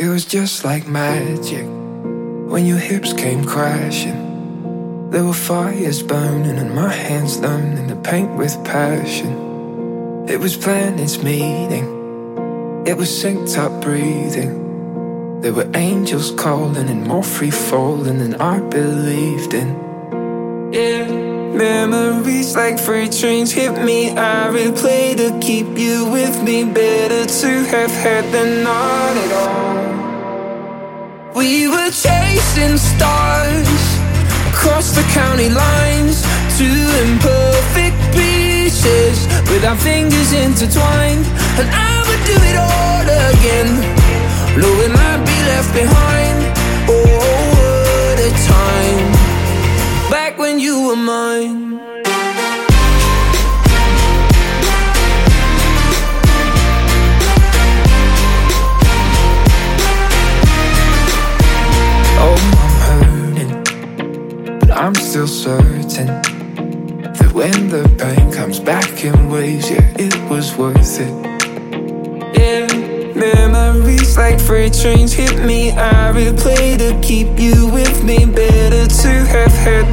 It was just like magic when your hips came crashing. There were fires burning and my hands in the paint with passion. It was planets meeting, it was synced up breathing. There were angels calling and more free falling than I believed in. Yeah. Memories like freight trains hit me. I replay to keep you with me. Better to have had than not at all. We were chasing stars across the county lines, two imperfect pieces with our fingers intertwined. And I would do it all again, knowing I'd be left behind. I'm still certain that when the pain comes back in waves, yeah, it was worth it. Yeah, memories like freight trains hit me. I replay to keep you with me. Better to have had